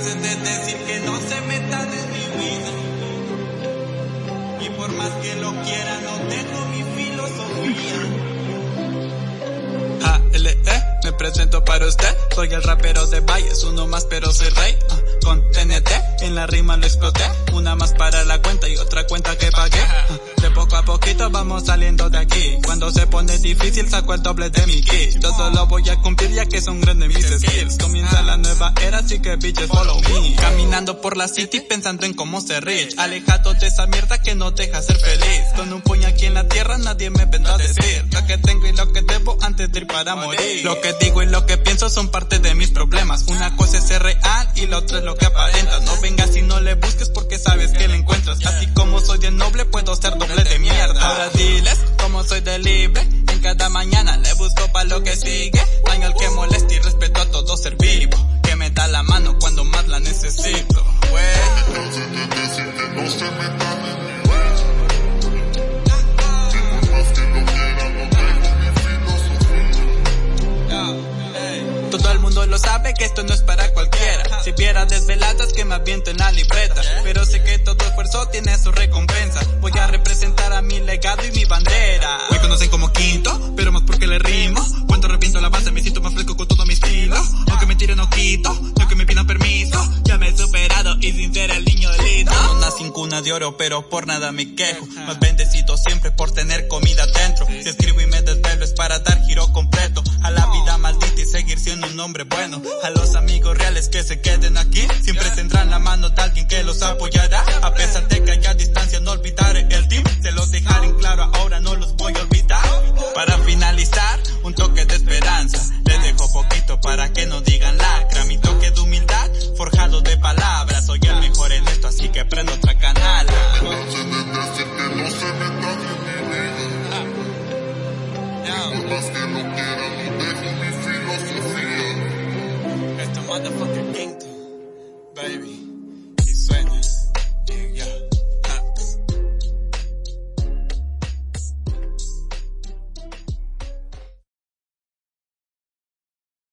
De decir que no se metan en mi vida. Y por más que lo quiera, no tengo mi filosofía. ALE, eh, me presento para usted. Soy el rapero de Valles, uno más pero soy rey. Uh, con TNT, en la rima lo exploté. Una más para la cuenta y otra cuenta que pagué. De poco a poquito vamos saliendo de aquí. Cuando se pone difícil saco el doble de mi kit. Todo lo voy a cumplir ya que son grandes mis skills. Comienza la nueva era, así que bitches follow me. Caminando por la city pensando en cómo ser rich. Alejado de esa mierda que no deja ser feliz. Con un puño aquí en la tierra nadie me vendrá a decir lo que tengo y lo que debo antes de ir para morir. Lo que digo y lo que pienso son parte de mis problemas. Una cosa es ser real y la otra es lo que aparenta. No vengas y no le busques porque como soy de libre. En cada mañana le busco para lo que sigue. Daño al que moleste y respeto a todo ser vivo. Que me da la mano cuando más la necesito. Todo el mundo lo sabe que esto no es para cualquiera. Si viera desveladas que me aviento en la libreta. Pero sé que todo esfuerzo tiene su recompensa. Voy a representar a mi legado y mi bandera. Cuna de oro, pero por nada me quejo. Más bendecido siempre por tener comida dentro. Si escribo y me desvelo es para dar giro completo. A la vida maldita y seguir siendo un hombre bueno. A los amigos reales que se queden aquí, siempre tendrán la mano de alguien que los apoyará. A pesar de que haya distancia, no olvidaré el team. Se los dejaré en claro, ahora no los voy a olvidar. Para finalizar, un toque de esperanza. Les dejo poquito para que no digan lacra. Mi toque de humildad, forjado de palabras. Soy el mejor en esto, así que prendo motherfucker.